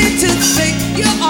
Need to think. You're